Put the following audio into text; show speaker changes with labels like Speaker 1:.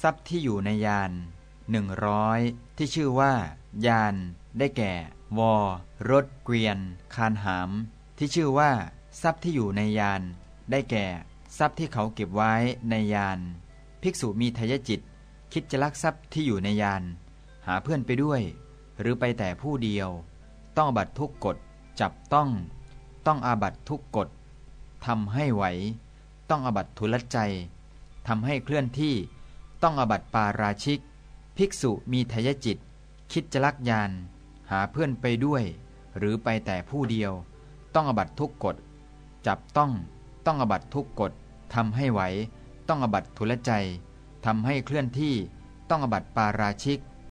Speaker 1: ทรัพย์ที่อยู่ในยานหนึ่งร้อยที่ชื่อว่า ยาน ได้แก่ วอรถเกวียน คานหาม ที่ชื่อว่า ทรัพย์ที่อยู่ในยาน ได้แก่ ทรัพย์ที่เขาเก็บไว้ในยาน ภิกษุมีทายจิต คิดจะลักทรัพย์ที่อยู่ในยาน หาเพื่อนไปด้วย หรือไปแต่ผู้เดียว ต้องอาบัตทุกกฎจับต้อง ต้องอาบัตทุกกฎทำให้ไหว ต้องอาบัตทุลใจทำให้เคลื่อนที่ ต้องอบัตปาราชิก ภิกษุมีทายจิต คิดจะลักยาน หาเพื่อนไปด้วย หรือไปแต่ผู้เดียว ต้องอบัตทุกกฎ จับต้อง ต้องอบัตทุกกฎทำให้ไหว ต้องอบัตทุลใจทำให้เคลื่อนที่ ต้องอบัตปาราชิก